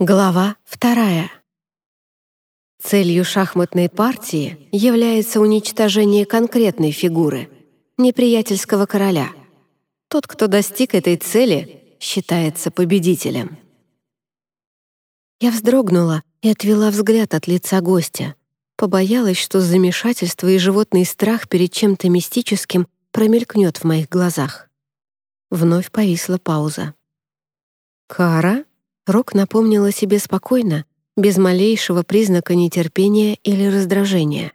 Глава вторая. Целью шахматной партии является уничтожение конкретной фигуры — неприятельского короля. Тот, кто достиг этой цели, считается победителем. Я вздрогнула и отвела взгляд от лица гостя. Побоялась, что замешательство и животный страх перед чем-то мистическим промелькнет в моих глазах. Вновь повисла пауза. «Кара?» Рок напомнила себе спокойно, без малейшего признака нетерпения или раздражения.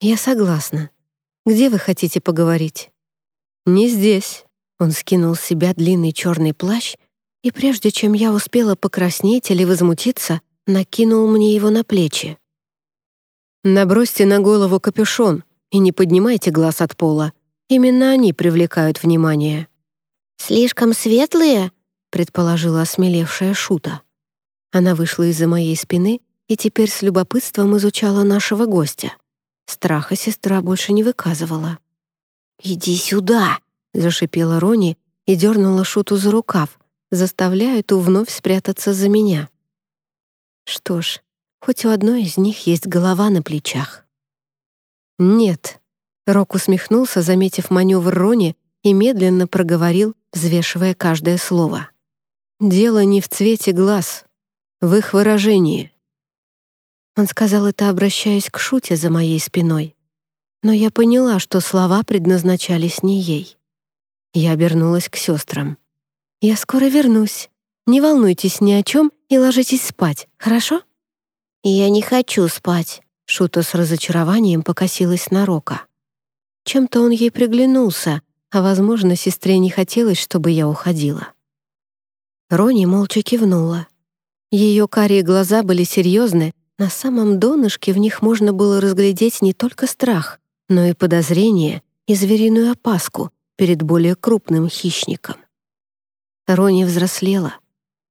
«Я согласна. Где вы хотите поговорить?» «Не здесь». Он скинул с себя длинный черный плащ, и прежде чем я успела покраснеть или возмутиться, накинул мне его на плечи. «Набросьте на голову капюшон и не поднимайте глаз от пола. Именно они привлекают внимание». «Слишком светлые?» Предположила осмелевшая Шута. Она вышла из-за моей спины и теперь с любопытством изучала нашего гостя. Страха сестра больше не выказывала. «Иди сюда!» — зашипела Рони и дернула Шуту за рукав, заставляя ту вновь спрятаться за меня. Что ж, хоть у одной из них есть голова на плечах. «Нет», — Рок усмехнулся, заметив маневр Рони, и медленно проговорил, взвешивая каждое слово. Дело не в цвете глаз, в их выражении. Он сказал это, обращаясь к Шуте за моей спиной. Но я поняла, что слова предназначались не ей. Я обернулась к сестрам. «Я скоро вернусь. Не волнуйтесь ни о чем и ложитесь спать, хорошо?» «Я не хочу спать», — Шута с разочарованием покосилась на Рока. Чем-то он ей приглянулся, а, возможно, сестре не хотелось, чтобы я уходила. Рони молча кивнула. Ее карие глаза были серьезны, на самом донышке в них можно было разглядеть не только страх, но и подозрение и звериную опаску перед более крупным хищником. Рони взрослела.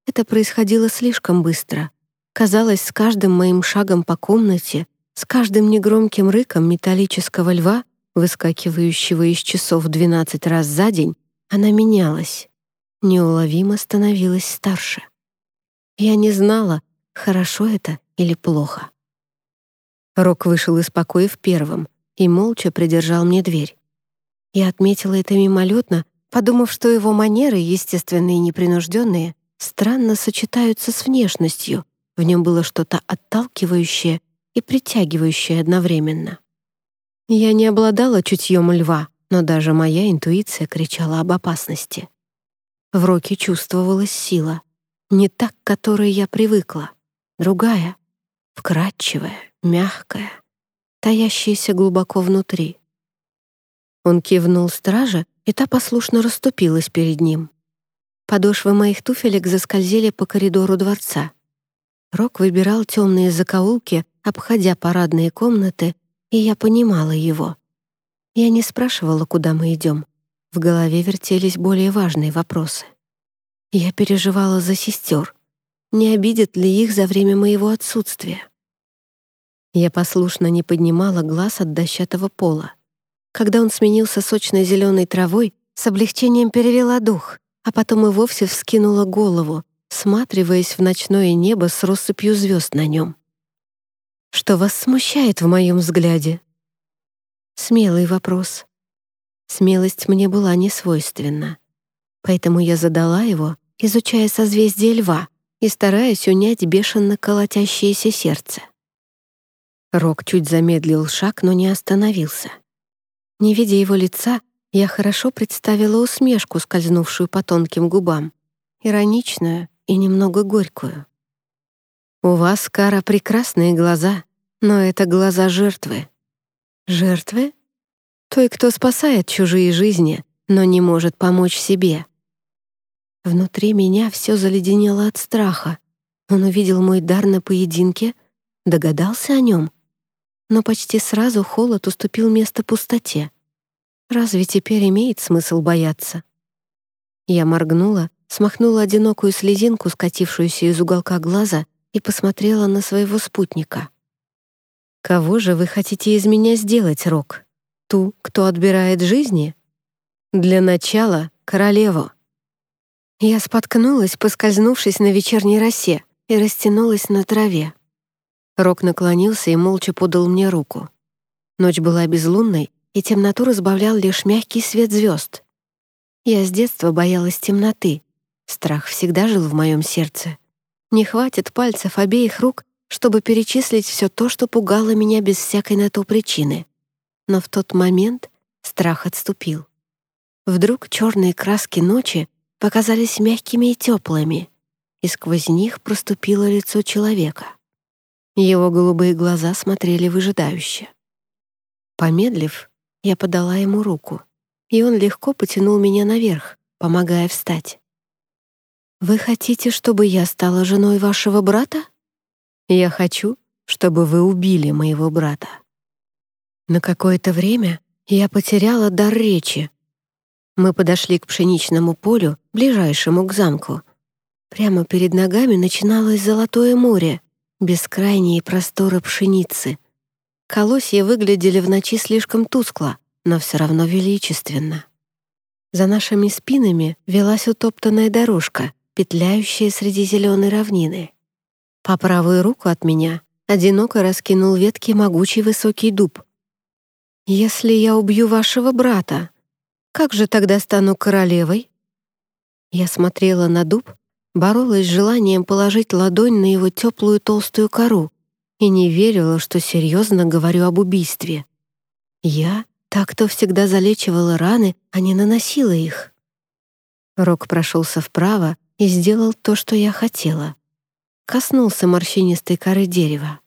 Это происходило слишком быстро. Казалось, с каждым моим шагом по комнате, с каждым негромким рыком металлического льва, выскакивающего из часов 12 раз за день, она менялась неуловимо становилась старше. Я не знала, хорошо это или плохо. Рок вышел из покоя в первом и молча придержал мне дверь. Я отметила это мимолетно, подумав, что его манеры, естественные и непринужденные, странно сочетаются с внешностью, в нем было что-то отталкивающее и притягивающее одновременно. Я не обладала чутьем льва, но даже моя интуиция кричала об опасности. В Роке чувствовалась сила. Не так, к которой я привыкла. Другая. Вкрадчивая, мягкая, таящаяся глубоко внутри. Он кивнул страже, и та послушно расступилась перед ним. Подошвы моих туфелек заскользили по коридору дворца. Рок выбирал темные закоулки, обходя парадные комнаты, и я понимала его. Я не спрашивала, куда мы идем. В голове вертелись более важные вопросы. Я переживала за сестер. Не обидят ли их за время моего отсутствия? Я послушно не поднимала глаз от дощатого пола. Когда он сменился сочной зеленой травой, с облегчением перевела дух, а потом и вовсе вскинула голову, всматриваясь в ночное небо с россыпью звезд на нем. «Что вас смущает в моем взгляде?» Смелый вопрос. Смелость мне была не свойственна. Поэтому я задала его, изучая созвездие льва и стараясь унять бешено колотящееся сердце. Рок чуть замедлил шаг, но не остановился. Не видя его лица, я хорошо представила усмешку, скользнувшую по тонким губам, ироничную и немного горькую. «У вас, Кара, прекрасные глаза, но это глаза жертвы». «Жертвы?» Той, кто спасает чужие жизни, но не может помочь себе. Внутри меня все заледенело от страха. Он увидел мой дар на поединке, догадался о нем. Но почти сразу холод уступил место пустоте. Разве теперь имеет смысл бояться? Я моргнула, смахнула одинокую слезинку, скатившуюся из уголка глаза, и посмотрела на своего спутника. «Кого же вы хотите из меня сделать, Рок?» Ту, кто отбирает жизни? Для начала — королеву. Я споткнулась, поскользнувшись на вечерней росе, и растянулась на траве. Рок наклонился и молча подал мне руку. Ночь была безлунной, и темноту разбавлял лишь мягкий свет звезд. Я с детства боялась темноты. Страх всегда жил в моем сердце. Не хватит пальцев обеих рук, чтобы перечислить все то, что пугало меня без всякой на то причины. Но в тот момент страх отступил. Вдруг черные краски ночи показались мягкими и теплыми, и сквозь них проступило лицо человека. Его голубые глаза смотрели выжидающе. Помедлив, я подала ему руку, и он легко потянул меня наверх, помогая встать. «Вы хотите, чтобы я стала женой вашего брата?» «Я хочу, чтобы вы убили моего брата». На какое-то время я потеряла дар речи. Мы подошли к пшеничному полю, ближайшему к замку. Прямо перед ногами начиналось золотое море, бескрайние просторы пшеницы. Колосья выглядели в ночи слишком тускло, но все равно величественно. За нашими спинами велась утоптанная дорожка, петляющая среди зеленой равнины. По правую руку от меня одиноко раскинул ветки могучий высокий дуб. «Если я убью вашего брата, как же тогда стану королевой?» Я смотрела на дуб, боролась с желанием положить ладонь на его теплую толстую кору и не верила, что серьезно говорю об убийстве. Я так, кто всегда залечивала раны, а не наносила их. Рок прошелся вправо и сделал то, что я хотела коснулся морщинистой коры дерева.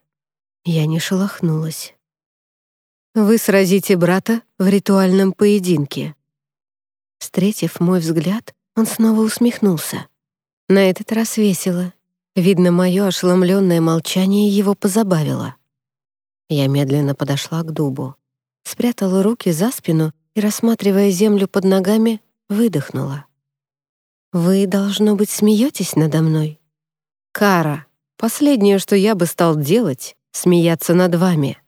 Я не шелохнулась. «Вы сразите брата в ритуальном поединке». Встретив мой взгляд, он снова усмехнулся. На этот раз весело. Видно, мое ошеломленное молчание его позабавило. Я медленно подошла к дубу, спрятала руки за спину и, рассматривая землю под ногами, выдохнула. «Вы, должно быть, смеетесь надо мной?» Кара, последнее, что я бы стал делать, смеяться над вами.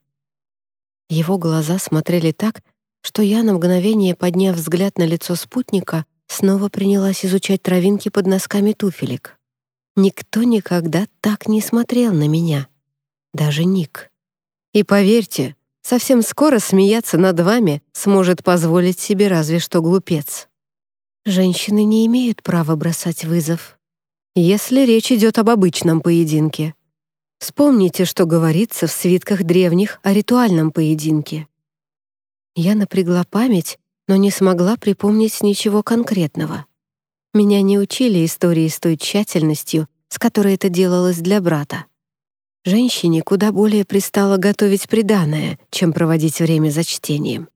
Его глаза смотрели так, что я на мгновение, подняв взгляд на лицо спутника, снова принялась изучать травинки под носками туфелек. Никто никогда так не смотрел на меня. Даже Ник. И поверьте, совсем скоро смеяться над вами сможет позволить себе разве что глупец. Женщины не имеют права бросать вызов если речь идет об обычном поединке. Вспомните, что говорится в свитках древних о ритуальном поединке. Я напрягла память, но не смогла припомнить ничего конкретного. Меня не учили истории с той тщательностью, с которой это делалось для брата. Женщине куда более пристало готовить приданое, чем проводить время за чтением.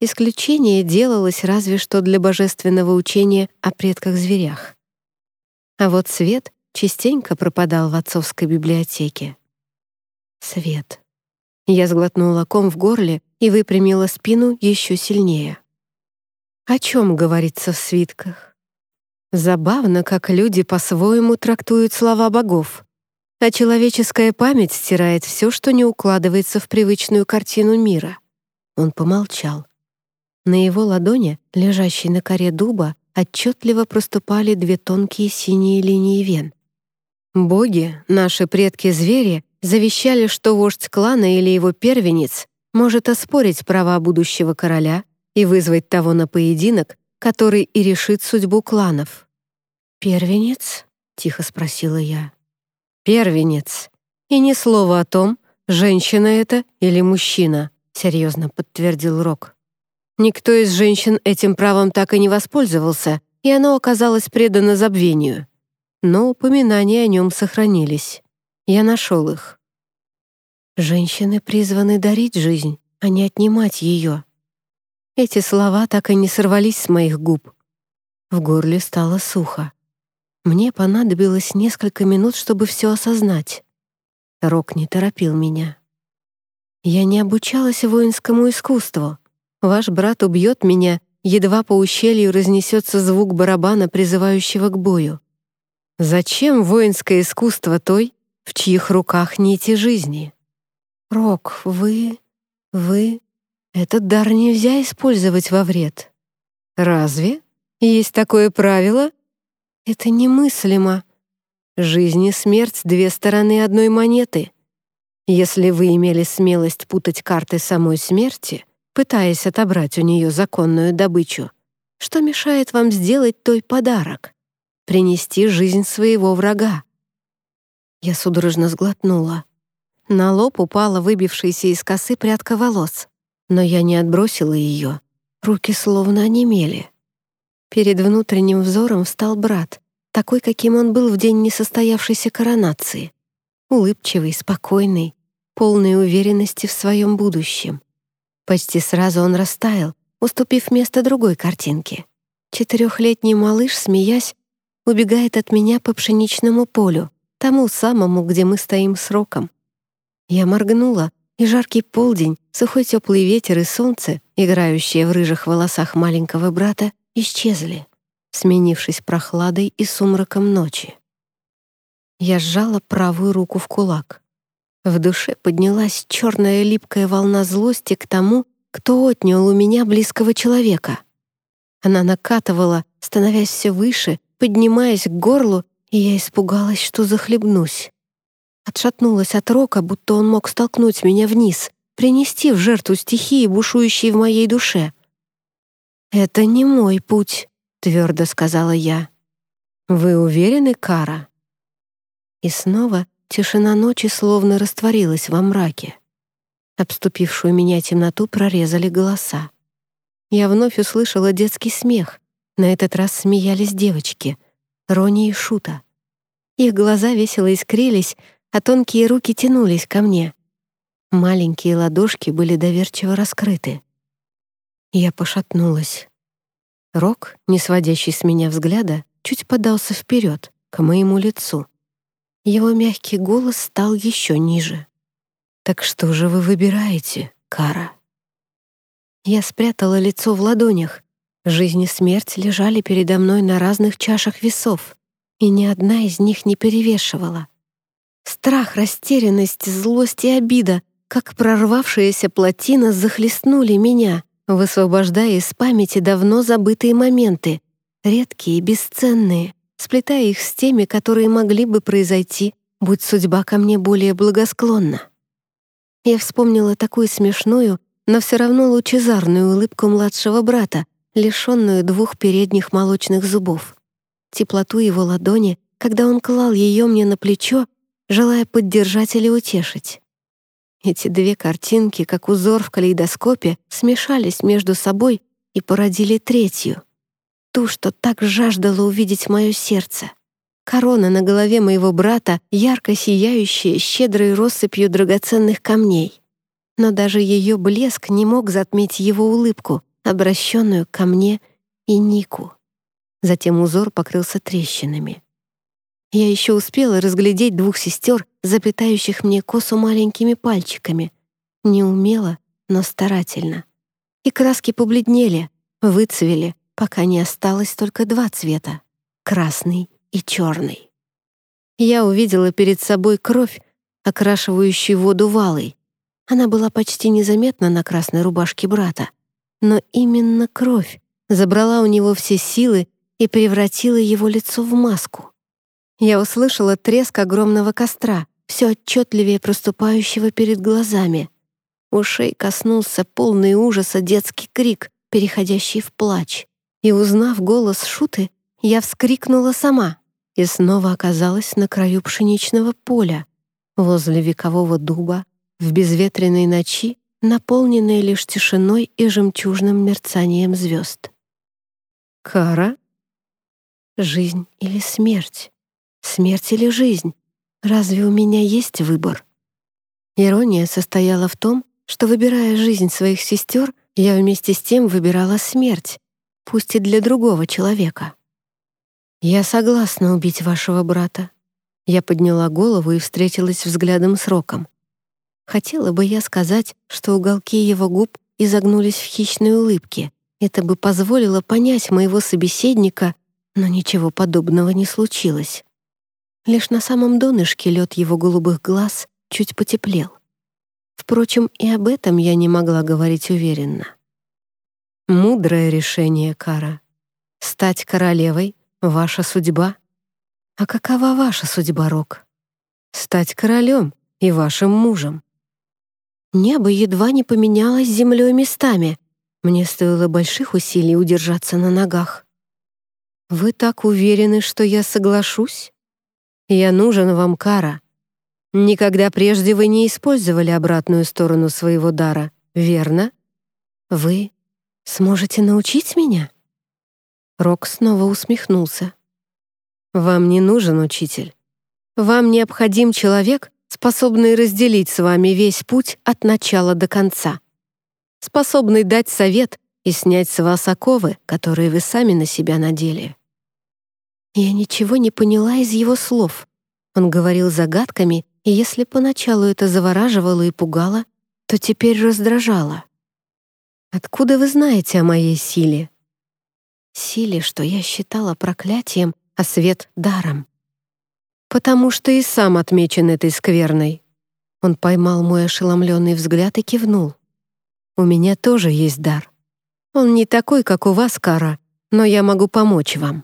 Исключение делалось разве что для божественного учения о предках-зверях. А вот свет частенько пропадал в отцовской библиотеке. Свет. Я сглотнула ком в горле и выпрямила спину еще сильнее. О чем говорится в свитках? Забавно, как люди по-своему трактуют слова богов, а человеческая память стирает все, что не укладывается в привычную картину мира. Он помолчал. На его ладони, лежащей на коре дуба, отчетливо проступали две тонкие синие линии вен. Боги, наши предки-звери, завещали, что вождь клана или его первенец может оспорить права будущего короля и вызвать того на поединок, который и решит судьбу кланов. «Первенец?» — тихо спросила я. «Первенец. И ни слова о том, женщина это или мужчина», — серьезно подтвердил Рок. Никто из женщин этим правом так и не воспользовался, и оно оказалось предано забвению. Но упоминания о нем сохранились. Я нашел их. Женщины призваны дарить жизнь, а не отнимать ее. Эти слова так и не сорвались с моих губ. В горле стало сухо. Мне понадобилось несколько минут, чтобы все осознать. Рок не торопил меня. Я не обучалась воинскому искусству — Ваш брат убьет меня, едва по ущелью разнесется звук барабана, призывающего к бою. Зачем воинское искусство той, в чьих руках нити жизни? Рок, вы... вы... Этот дар нельзя использовать во вред. Разве? Есть такое правило? Это немыслимо. Жизнь и смерть — две стороны одной монеты. Если вы имели смелость путать карты самой смерти, пытаясь отобрать у нее законную добычу, что мешает вам сделать той подарок? Принести жизнь своего врага. Я судорожно сглотнула. На лоб упала выбившаяся из косы прядка волос, но я не отбросила ее. Руки словно онемели. Перед внутренним взором встал брат, такой, каким он был в день несостоявшейся коронации. Улыбчивый, спокойный, полный уверенности в своем будущем. Почти сразу он растаял, уступив место другой картинке. Четырехлетний малыш, смеясь, убегает от меня по пшеничному полю, тому самому, где мы стоим с роком. Я моргнула, и жаркий полдень, сухой теплый ветер и солнце, играющие в рыжих волосах маленького брата, исчезли, сменившись прохладой и сумраком ночи. Я сжала правую руку в кулак. В душе поднялась черная липкая волна злости к тому, кто отнял у меня близкого человека. Она накатывала, становясь все выше, поднимаясь к горлу, и я испугалась, что захлебнусь. Отшатнулась от рока, будто он мог столкнуть меня вниз, принести в жертву стихии, бушующей в моей душе. «Это не мой путь», — твердо сказала я. «Вы уверены, Кара?» И снова тишина ночи словно растворилась во мраке. Обступившую меня темноту прорезали голоса. Я вновь услышала детский смех. На этот раз смеялись девочки, Рони и Шута. Их глаза весело искрились, а тонкие руки тянулись ко мне. Маленькие ладошки были доверчиво раскрыты. Я пошатнулась. Рок, не сводящий с меня взгляда, чуть подался вперед, к моему лицу. Его мягкий голос стал еще ниже. «Так что же вы выбираете, Кара?» Я спрятала лицо в ладонях. Жизнь и смерть лежали передо мной на разных чашах весов, и ни одна из них не перевешивала. Страх, растерянность, злость и обида, как прорвавшаяся плотина, захлестнули меня — высвобождая из памяти давно забытые моменты, редкие и бесценные, сплетая их с теми, которые могли бы произойти, будь судьба ко мне более благосклонна. Я вспомнила такую смешную, но все равно лучезарную улыбку младшего брата, лишенную двух передних молочных зубов. Теплоту его ладони, когда он клал ее мне на плечо, желая поддержать или утешить. Эти две картинки, как узор в калейдоскопе, смешались между собой и породили третью. Ту, что так жаждало увидеть мое сердце. Корона на голове моего брата, ярко сияющая, щедрой россыпью драгоценных камней. Но даже ее блеск не мог затмить его улыбку, обращенную ко мне и Нику. Затем узор покрылся трещинами. Я еще успела разглядеть двух сестер, заплетающих мне косу маленькими пальчиками. Неумело, но старательно. И краски побледнели, выцвели, пока не осталось только два цвета — красный и черный. Я увидела перед собой кровь, окрашивающую воду валой. Она была почти незаметна на красной рубашке брата. Но именно кровь забрала у него все силы и превратила его лицо в маску. Я услышала треск огромного костра, все отчетливее проступающего перед глазами. Ушей коснулся полный ужаса детский крик, переходящий в плач. И узнав голос Шуты, я вскрикнула сама и снова оказалась на краю пшеничного поля, возле векового дуба, в безветренной ночи, наполненной лишь тишиной и жемчужным мерцанием звезд. Кара? Жизнь или смерть? Смерть или жизнь? Разве у меня есть выбор? Ирония состояла в том, что, выбирая жизнь своих сестер, я вместе с тем выбирала смерть, пусть и для другого человека. «Я согласна убить вашего брата». Я подняла голову и встретилась взглядом с Роком. Хотела бы я сказать, что уголки его губ изогнулись в хищной улыбке. Это бы позволило понять моего собеседника, но ничего подобного не случилось. Лишь на самом донышке лед его голубых глаз чуть потеплел. Впрочем, и об этом я не могла говорить уверенно. Мудрое решение, Кара. Стать королевой — ваша судьба. А какова ваша судьба, Рок? Стать королем и вашим мужем. Небо едва не поменялось с землей местами. Мне стоило больших усилий удержаться на ногах. Вы так уверены, что я соглашусь? Я нужен вам, Кара. Никогда прежде вы не использовали обратную сторону своего дара, верно? Вы сможете научить меня? Рок снова усмехнулся. Вам не нужен учитель. Вам необходим человек, способный разделить с вами весь путь от начала до конца, способный дать совет и снять с вас оковы, которые вы сами на себя надели. Я ничего не поняла из его слов. Он говорил загадками, и если поначалу это завораживало и пугало, то теперь раздражало. «Откуда вы знаете о моей силе?» Силе, что я считала проклятием, а свет — даром потому что и сам отмечен этой скверной». Он поймал мой ошеломленный взгляд и кивнул. «У меня тоже есть дар. Он не такой, как у вас, Кара, но я могу помочь вам».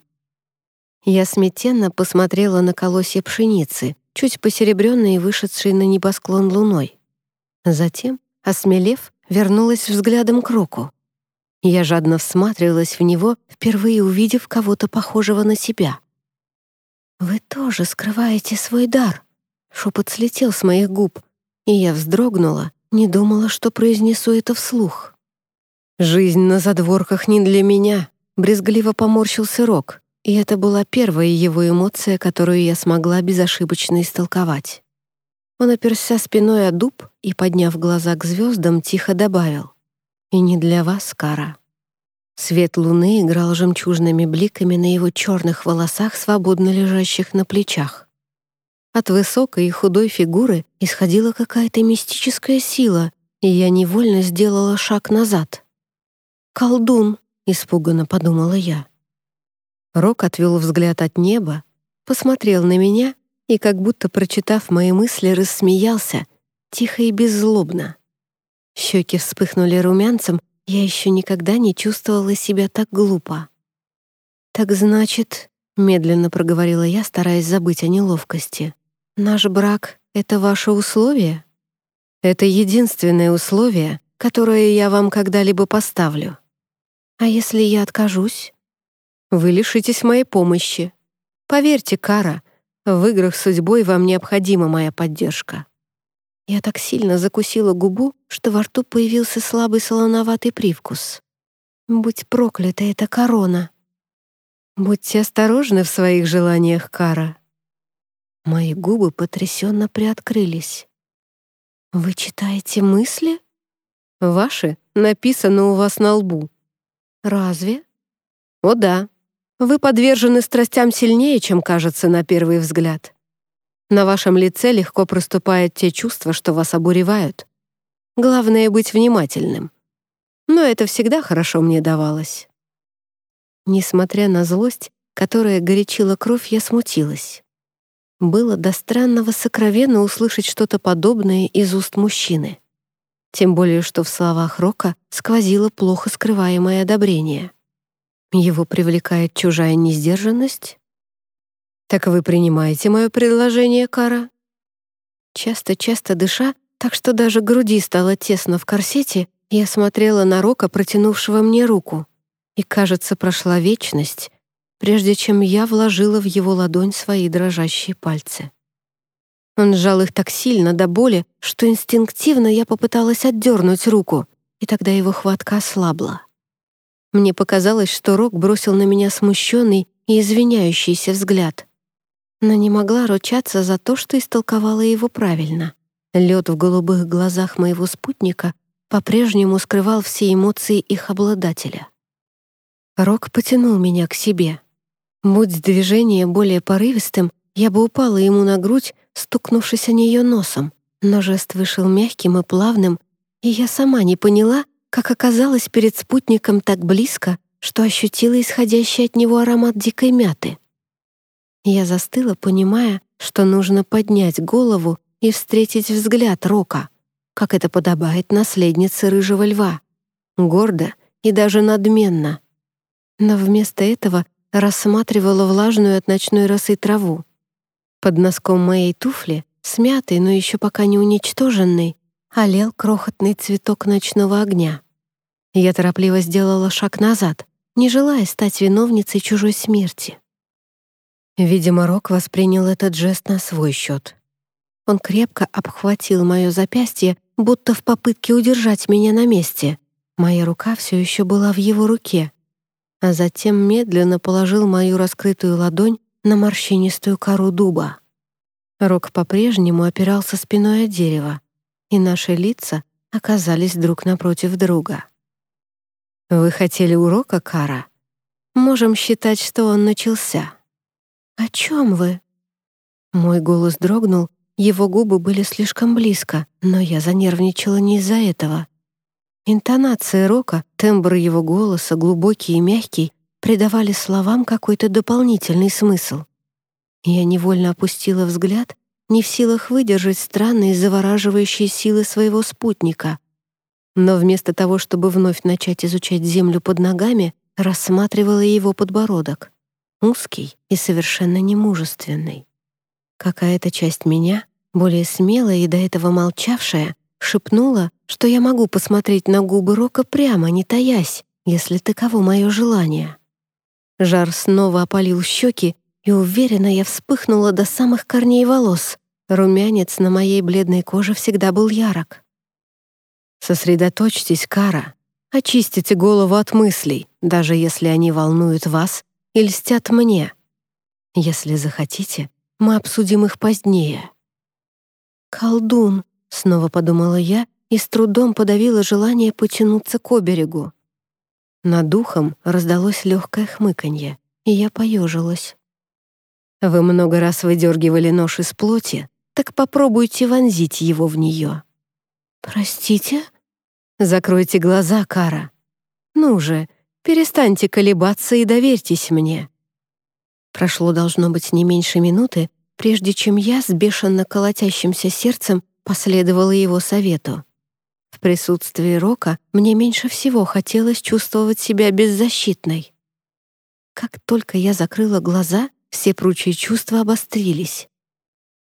Я смятенно посмотрела на колосья пшеницы, чуть посеребренные и вышедшие на небосклон луной. Затем, осмелев, вернулась взглядом к Року. Я жадно всматривалась в него, впервые увидев кого-то похожего на себя. «Вы тоже скрываете свой дар!» Шепот слетел с моих губ, и я вздрогнула, не думала, что произнесу это вслух. «Жизнь на задворках не для меня», — брезгливо поморщился Рок, и это была первая его эмоция, которую я смогла безошибочно истолковать. Он оперся спиной о дуб и, подняв глаза к звездам, тихо добавил. «И не для вас, Кара». Свет луны играл жемчужными бликами на его черных волосах, свободно лежащих на плечах. От высокой и худой фигуры исходила какая-то мистическая сила, и я невольно сделала шаг назад. «Колдун!» — испуганно подумала я. Рок отвел взгляд от неба, посмотрел на меня и, как будто прочитав мои мысли, рассмеялся, тихо и беззлобно. Щеки вспыхнули румянцем, я еще никогда не чувствовала себя так глупо. «Так значит», — медленно проговорила я, стараясь забыть о неловкости, «наш брак — это ваше условие?» «Это единственное условие, которое я вам когда-либо поставлю. А если я откажусь?» «Вы лишитесь моей помощи. Поверьте, Кара, в играх судьбой вам необходима моя поддержка». Я так сильно закусила губу, что во рту появился слабый солоноватый привкус. Будь проклята эта корона. Будьте осторожны в своих желаниях, Кара. Мои губы потрясенно приоткрылись. Вы читаете мысли? Ваши написаны у вас на лбу. Разве? О да. Вы подвержены страстям сильнее, чем кажется на первый взгляд. На вашем лице легко проступают те чувства, что вас обуревают. Главное — быть внимательным. Но это всегда хорошо мне давалось. Несмотря на злость, которая горячила кровь, я смутилась. Было до странного сокровенно услышать что-то подобное из уст мужчины. Тем более, что в словах Рока сквозило плохо скрываемое одобрение. Его привлекает чужая несдержанность? «Так вы принимаете мое предложение, Кара?» Часто-часто дыша, так что даже груди стало тесно в корсете, я смотрела на Рока, протянувшего мне руку. И, кажется, прошла вечность, прежде чем я вложила в его ладонь свои дрожащие пальцы. Он сжал их так сильно до боли, что инстинктивно я попыталась отдернуть руку, и тогда его хватка ослабла. Мне показалось, что Рок бросил на меня смущенный и извиняющийся взгляд но не могла ручаться за то, что истолковала его правильно. Лед в голубых глазах моего спутника по-прежнему скрывал все эмоции их обладателя. Рок потянул меня к себе. Будь движение более порывистым, я бы упала ему на грудь, стукнувшись о нее носом, но жест вышел мягким и плавным, и я сама не поняла, как оказалась перед спутником так близко, что ощутила исходящий от него аромат дикой мяты. Я застыла, понимая, что нужно поднять голову и встретить взгляд Рока, как это подобает наследнице рыжего льва, гордо и даже надменно. Но вместо этого рассматривала влажную от ночной росы траву. Под носком моей туфли, смятый, но еще пока не уничтоженный, олел крохотный цветок ночного огня. Я торопливо сделала шаг назад, не желая стать виновницей чужой смерти. Видимо, Рок воспринял этот жест на свой счет. Он крепко обхватил мое запястье, будто в попытке удержать меня на месте. Моя рука все еще была в его руке, а затем медленно положил мою раскрытую ладонь на морщинистую кору дуба. Рок по-прежнему опирался спиной о дерево, и наши лица оказались друг напротив друга. «Вы хотели урока, Кара? Можем считать, что он начался». «О чем вы?» Мой голос дрогнул, его губы были слишком близко, но я занервничала не из-за этого. Интонация Рока, тембр его голоса, глубокий и мягкий, придавали словам какой-то дополнительный смысл. Я невольно опустила взгляд, не в силах выдержать странные завораживающие силы своего спутника. Но вместо того, чтобы вновь начать изучать землю под ногами, рассматривала его подбородок. Узкий и совершенно немужественный. Какая-то часть меня, более смелая и до этого молчавшая, шепнула, что я могу посмотреть на губы Рока прямо, не таясь, если таково мое желание. Жар снова опалил щеки, и уверенно я вспыхнула до самых корней волос. Румянец на моей бледной коже всегда был ярок. Сосредоточьтесь, Кара. Очистите голову от мыслей, даже если они волнуют вас и льстят мне. Если захотите, мы обсудим их позднее. «Колдун», — снова подумала я и с трудом подавила желание потянуться к оберегу. Над духом раздалось легкое хмыканье, и я поежилась. Вы много раз выдергивали нож из плоти, так попробуйте вонзить его в нее. Простите? Закройте глаза, Кара. Ну же, перестаньте колебаться и доверьтесь мне. Прошло, должно быть, не меньше минуты, прежде чем я с бешено колотящимся сердцем последовала его совету. В присутствии Рока мне меньше всего хотелось чувствовать себя беззащитной. Как только я закрыла глаза, все прочие чувства обострились.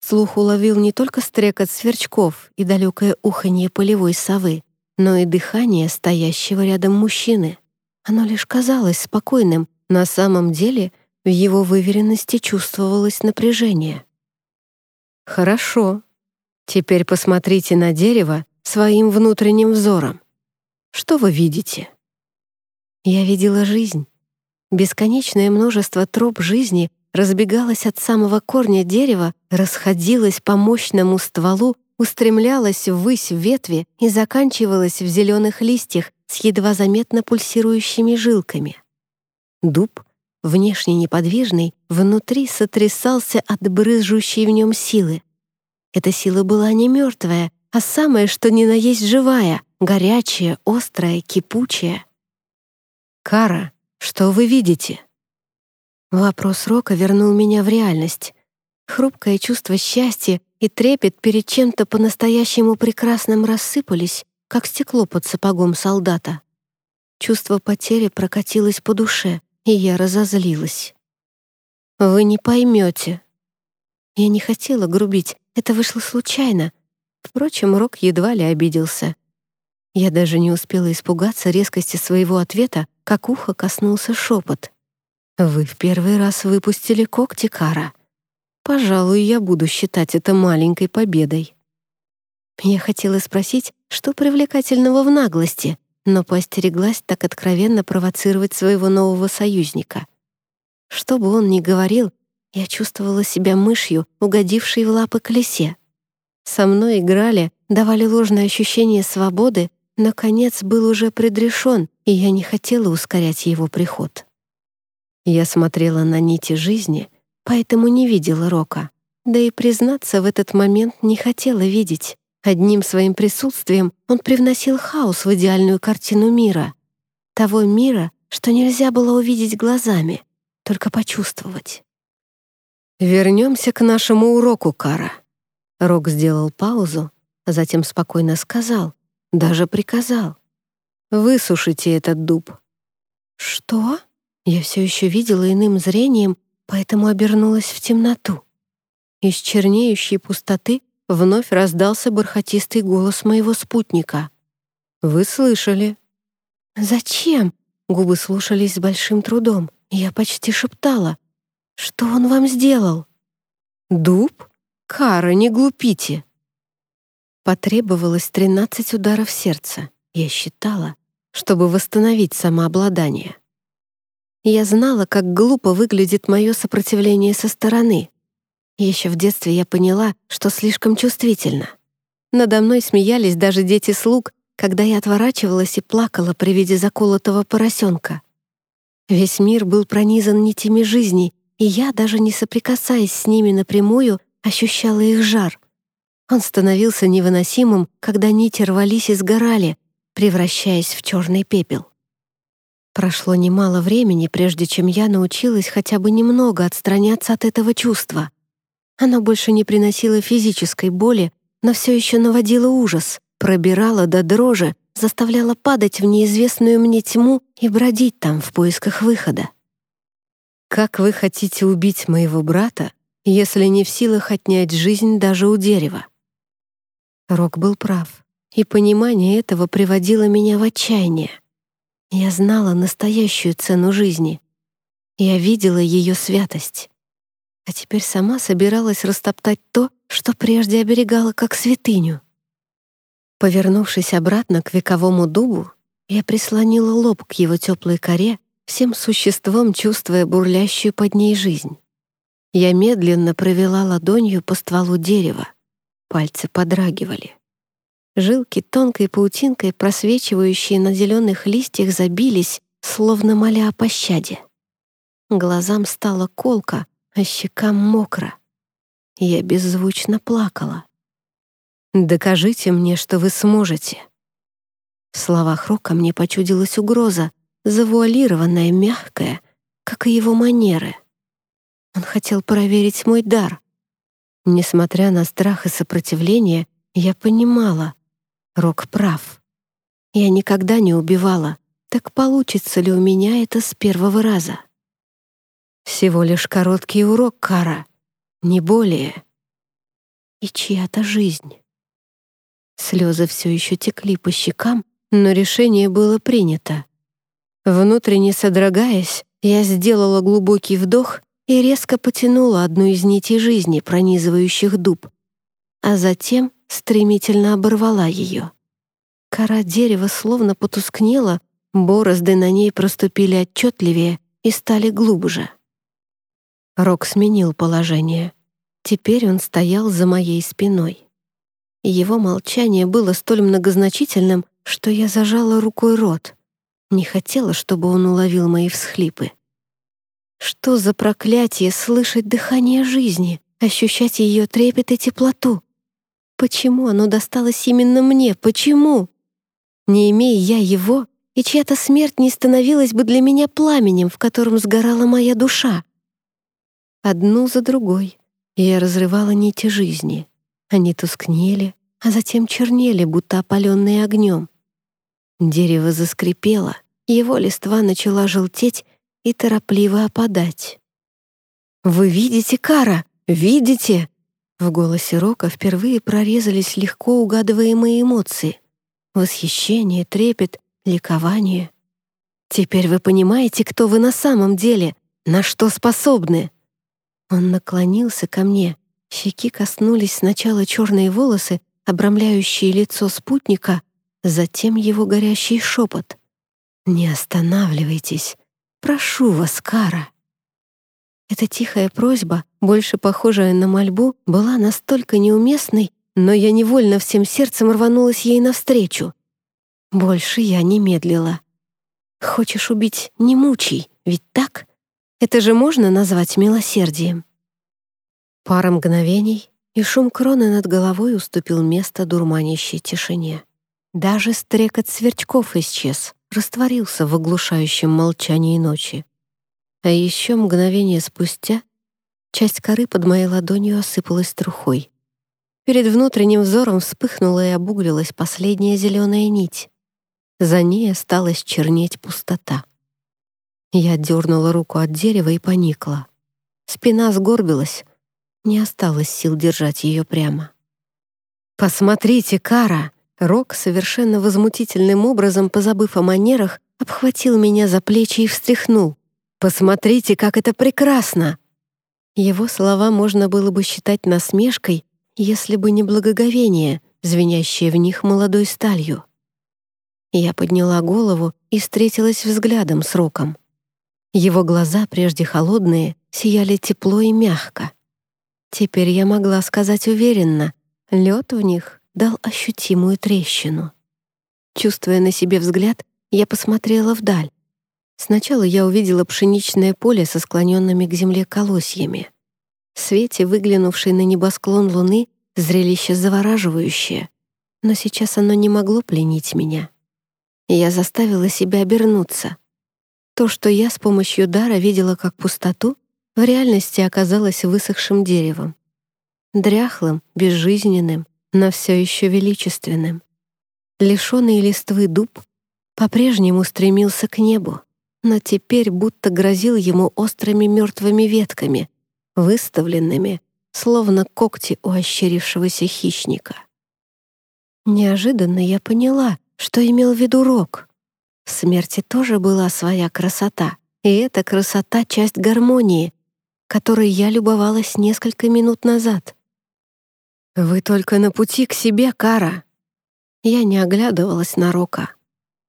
Слух уловил не только стрекот сверчков и далекое уханье полевой совы, но и дыхание стоящего рядом мужчины. Оно лишь казалось спокойным, на самом деле в его выверенности чувствовалось напряжение. «Хорошо. Теперь посмотрите на дерево своим внутренним взором. Что вы видите?» Я видела жизнь. Бесконечное множество троп жизни разбегалось от самого корня дерева, расходилось по мощному стволу, устремлялось ввысь ветви и заканчивалось в зеленых листьях с едва заметно пульсирующими жилками. Дуб — внешне неподвижный, внутри сотрясался от брызжущей в нем силы. Эта сила была не мертвая, а самое, что ни на есть живая, горячая, острая, кипучая. «Кара, что вы видите?» Вопрос Рока вернул меня в реальность. Хрупкое чувство счастья и трепет перед чем-то по-настоящему прекрасным рассыпались, как стекло под сапогом солдата. Чувство потери прокатилось по душе — и я разозлилась. «Вы не поймете». Я не хотела грубить, это вышло случайно. Впрочем, Рок едва ли обиделся. Я даже не успела испугаться резкости своего ответа, как ухо коснулся шепот. «Вы в первый раз выпустили когти, Кара. Пожалуй, я буду считать это маленькой победой». Я хотела спросить, что привлекательного в наглости, но поостереглась так откровенно провоцировать своего нового союзника. Что бы он ни говорил, я чувствовала себя мышью, угодившей в лапы колесе. Со мной играли, давали ложное ощущение свободы, но конец был уже предрешен, и я не хотела ускорять его приход. Я смотрела на нити жизни, поэтому не видела Рока. Да и, признаться, в этот момент не хотела видеть. Одним своим присутствием он привносил хаос в идеальную картину мира. Того мира, что нельзя было увидеть глазами, только почувствовать. «Вернемся к нашему уроку, Кара». Рок сделал паузу, а затем спокойно сказал, даже приказал. «Высушите этот дуб». «Что?» Я все еще видела иным зрением, поэтому обернулась в темноту. Из чернеющей пустоты вновь раздался бархатистый голос моего спутника. «Вы слышали?» «Зачем?» Губы слушались с большим трудом. Я почти шептала. «Что он вам сделал?» «Дуб? Кара, не глупите!» Потребовалось тринадцать ударов сердца, я считала, чтобы восстановить самообладание. Я знала, как глупо выглядит мое сопротивление со стороны. Еще в детстве я поняла, что слишком чувствительна. Надо мной смеялись даже дети слуг, когда я отворачивалась и плакала при виде заколотого поросенка. Весь мир был пронизан нитями жизни, и я, даже не соприкасаясь с ними напрямую, ощущала их жар. Он становился невыносимым, когда нити рвались и сгорали, превращаясь в черный пепел. Прошло немало времени, прежде чем я научилась хотя бы немного отстраняться от этого чувства. Оно больше не приносило физической боли, но все еще наводило ужас, пробирало до дрожи, заставляло падать в неизвестную мне тьму и бродить там в поисках выхода. «Как вы хотите убить моего брата, если не в силах отнять жизнь даже у дерева?» Рок был прав, и понимание этого приводило меня в отчаяние. Я знала настоящую цену жизни. Я видела ее святость. А теперь сама собиралась растоптать то, что прежде оберегала как святыню. Повернувшись обратно к вековому дубу, я прислонила лоб к его теплой коре, всем существом чувствуя бурлящую под ней жизнь. Я медленно провела ладонью по стволу дерева. Пальцы подрагивали. Жилки тонкой паутинкой, просвечивающие на зеленых листьях, забились, словно моля о пощаде. Глазам стало колко, а щекам мокро. Я беззвучно плакала. «Докажите мне, что вы сможете». В словах Рока мне почудилась угроза, завуалированная, мягкая, как и его манеры. Он хотел проверить мой дар. Несмотря на страх и сопротивление, я понимала, Рок прав. Я никогда не убивала. Так получится ли у меня это с первого раза? Всего лишь короткий урок, Кара. Не более. И чья-то жизнь. Слезы все еще текли по щекам, но решение было принято. Внутренне содрогаясь, я сделала глубокий вдох и резко потянула одну из нитей жизни, пронизывающих дуб, а затем стремительно оборвала ее. Кора дерева словно потускнела, борозды на ней проступили отчетливее и стали глубже. Рок сменил положение. Теперь он стоял за моей спиной. Его молчание было столь многозначительным, что я зажала рукой рот. Не хотела, чтобы он уловил мои всхлипы. Что за проклятие слышать дыхание жизни, ощущать ее трепет и теплоту? Почему оно досталось именно мне? Почему? Не имея я его, и чья-то смерть не становилась бы для меня пламенем, в котором сгорала моя душа. Одну за другой я разрывала нити жизни. Они тускнели, а затем чернели, будто опаленные огнем. Дерево заскрипело, его листва начала желтеть и торопливо опадать. «Вы видите, Кара? Видите?» В голосе Рока впервые прорезались легко угадываемые эмоции. Восхищение, трепет, ликование. «Теперь вы понимаете, кто вы на самом деле, на что способны?» Он наклонился ко мне. Щеки коснулись сначала черные волосы, обрамляющие лицо спутника, затем его горящий шепот. «Не останавливайтесь. Прошу вас, Кара». Эта тихая просьба, больше похожая на мольбу, была настолько неуместной, но я невольно всем сердцем рванулась ей навстречу. Больше я не медлила. «Хочешь убить — не мучай, ведь так? Это же можно назвать милосердием?» Пара мгновений, и шум кроны над головой уступил место дурманящей тишине. Даже стрекот сверчков исчез, растворился в оглушающем молчании ночи. А еще мгновение спустя часть коры под моей ладонью осыпалась трухой. Перед внутренним взором вспыхнула и обуглилась последняя зеленая нить. За ней осталась чернеть пустота. Я дернула руку от дерева и поникла. Спина сгорбилась. Не осталось сил держать ее прямо. «Посмотрите, Кара!» Рок, совершенно возмутительным образом, позабыв о манерах, обхватил меня за плечи и встряхнул. «Посмотрите, как это прекрасно!» Его слова можно было бы считать насмешкой, если бы не благоговение, звенящее в них молодой сталью. Я подняла голову и встретилась взглядом с Роком. Его глаза, прежде холодные, сияли тепло и мягко. Теперь я могла сказать уверенно, лед в них дал ощутимую трещину. Чувствуя на себе взгляд, я посмотрела вдаль. Сначала я увидела пшеничное поле со склоненными к земле колосьями. В свете, выглянувшей на небосклон луны, зрелище завораживающее, но сейчас оно не могло пленить меня. Я заставила себя обернуться. То, что я с помощью дара видела как пустоту, в реальности оказалось высохшим деревом. Дряхлым, безжизненным, но все еще величественным. Лишенный листвы дуб по-прежнему стремился к небу, но теперь будто грозил ему острыми мертвыми ветками, выставленными, словно когти у ощерившегося хищника. Неожиданно я поняла, что имел в виду Рок. В смерти тоже была своя красота, и эта красота — часть гармонии, которой я любовалась несколько минут назад. «Вы только на пути к себе, Кара!» Я не оглядывалась на Рока.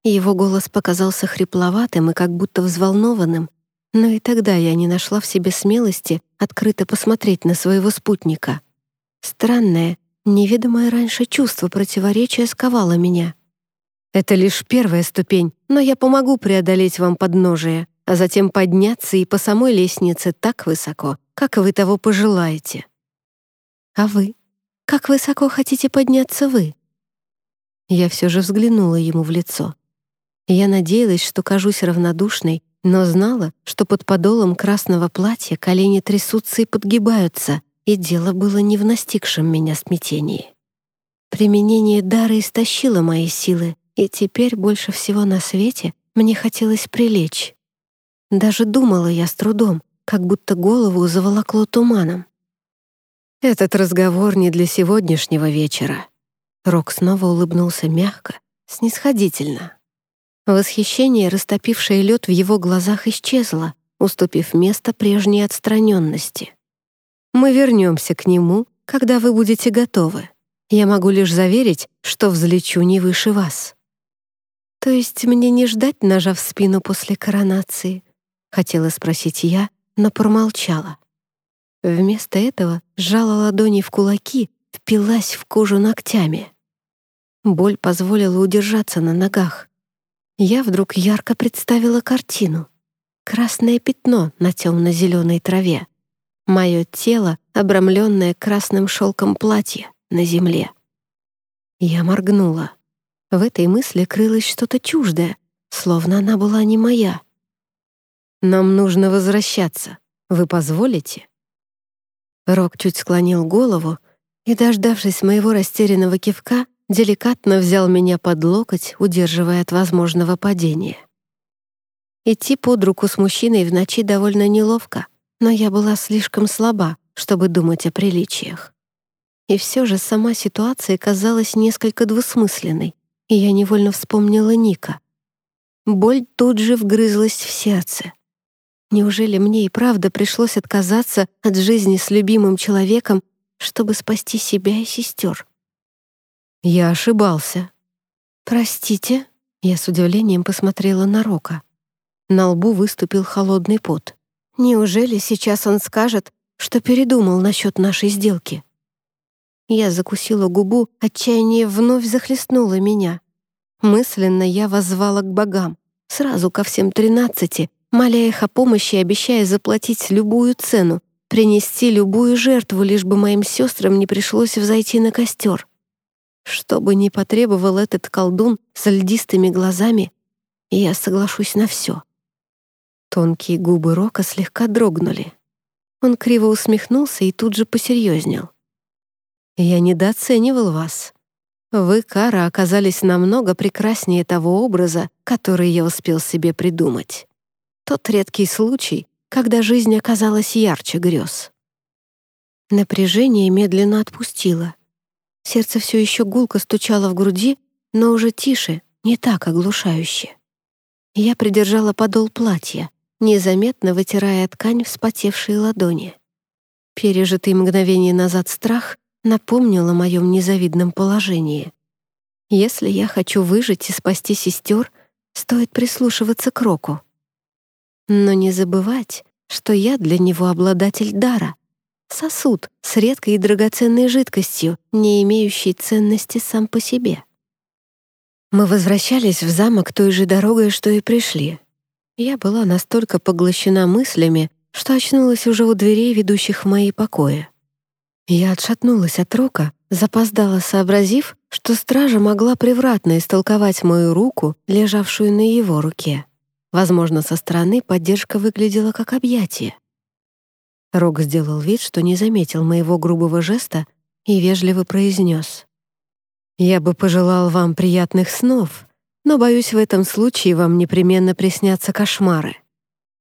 Его голос показался хрипловатым и как будто взволнованным, но и тогда я не нашла в себе смелости открыто посмотреть на своего спутника. Странное, неведомое раньше чувство противоречия сковало меня. «Это лишь первая ступень, но я помогу преодолеть вам подножие», а затем подняться и по самой лестнице так высоко, как вы того пожелаете. А вы? Как высоко хотите подняться вы? Я все же взглянула ему в лицо. Я надеялась, что кажусь равнодушной, но знала, что под подолом красного платья колени трясутся и подгибаются, и дело было не в настигшем меня смятении. Применение дара истощило мои силы, и теперь больше всего на свете мне хотелось прилечь. Даже думала я с трудом, как будто голову заволокло туманом. «Этот разговор не для сегодняшнего вечера». Рок снова улыбнулся мягко, снисходительно. Восхищение, растопившее лед в его глазах, исчезло, уступив место прежней отстраненности. «Мы вернемся к нему, когда вы будете готовы. Я могу лишь заверить, что взлечу не выше вас». «То есть мне не ждать, ножа в спину после коронации?» Хотела спросить я, но промолчала. Вместо этого сжала ладони в кулаки, впилась в кожу ногтями. Боль позволила удержаться на ногах. Я вдруг ярко представила картину. Красное пятно на темно-зеленой траве. Мое тело, обрамленное красным шелком платья на земле. Я моргнула. В этой мысли крылось что-то чуждое, словно она была не моя. Нам нужно возвращаться. Вы позволите?» Рок чуть склонил голову и, дождавшись моего растерянного кивка, деликатно взял меня под локоть, удерживая от возможного падения. Идти под руку с мужчиной в ночи довольно неловко, но я была слишком слаба, чтобы думать о приличиях. И все же сама ситуация казалась несколько двусмысленной, и я невольно вспомнила Ника. Боль тут же вгрызлась в сердце. Неужели мне и правда пришлось отказаться от жизни с любимым человеком, чтобы спасти себя и сестер? Я ошибался. «Простите», — я с удивлением посмотрела на Рока. На лбу выступил холодный пот. «Неужели сейчас он скажет, что передумал насчет нашей сделки?» Я закусила губу, отчаяние вновь захлестнуло меня. Мысленно я воззвала к богам, сразу ко всем тринадцати, моля их о помощи и обещая заплатить любую цену, принести любую жертву, лишь бы моим сестрам не пришлось взойти на костер. Что бы ни потребовал этот колдун с льдистыми глазами, я соглашусь на все. Тонкие губы Рока слегка дрогнули. Он криво усмехнулся и тут же посерьезнел. «Я недооценивал вас. Вы, Кара, оказались намного прекраснее того образа, который я успел себе придумать». Тот редкий случай, когда жизнь оказалась ярче грез. Напряжение медленно отпустило. Сердце все еще гулко стучало в груди, но уже тише, не так оглушающе. Я придержала подол платья, незаметно вытирая ткань вспотевшие ладони. Пережитый мгновение назад страх напомнил о моем незавидном положении. Если я хочу выжить и спасти сестер, стоит прислушиваться к Року. Но не забывать, что я для него обладатель дара, сосуд с редкой и драгоценной жидкостью, не имеющей ценности сам по себе. Мы возвращались в замок той же дорогой, что и пришли. Я была настолько поглощена мыслями, что очнулась уже у дверей, ведущих в мои покои. Я отшатнулась от рока, запоздала, сообразив, что стража могла превратно истолковать мою руку, лежавшую на его руке. Возможно, со стороны поддержка выглядела как объятие. Рок сделал вид, что не заметил моего грубого жеста и вежливо произнес. Я бы пожелал вам приятных снов, но, боюсь, в этом случае вам непременно приснятся кошмары.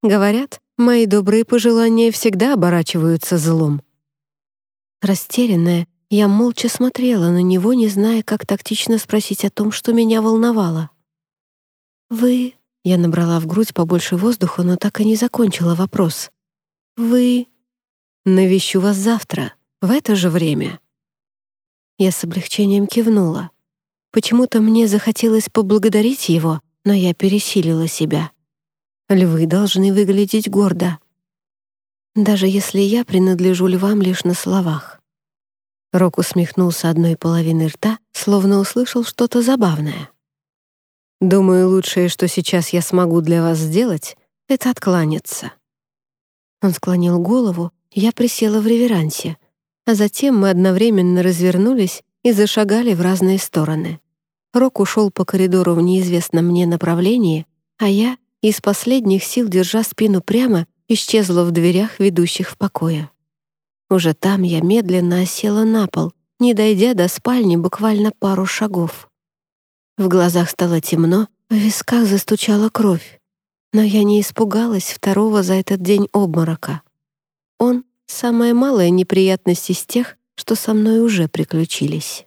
Говорят, мои добрые пожелания всегда оборачиваются злом. Растерянная, я молча смотрела на него, не зная, как тактично спросить о том, что меня волновало. «Вы...» — я набрала в грудь побольше воздуха, но так и не закончила вопрос. «Вы...» «Навещу вас завтра, в это же время», я с облегчением кивнула. Почему-то мне захотелось поблагодарить его, но я пересилила себя. Львы должны выглядеть гордо. Даже если я принадлежу львам лишь на словах. Рок усмехнулся одной половиной рта, словно услышал что-то забавное. «Думаю, лучшее, что сейчас я смогу для вас сделать, это откланяться». Он склонил голову, я присела в реверансе, а затем мы одновременно развернулись и зашагали в разные стороны. Рок ушел по коридору в неизвестном мне направлении, а я, из последних сил держа спину прямо, исчезла в дверях, ведущих в покое. Уже там я медленно осела на пол, не дойдя до спальни буквально пару шагов. В глазах стало темно, в висках застучала кровь. Но я не испугалась второго за этот день обморока. Он Самая малая неприятность из тех, что со мной уже приключились.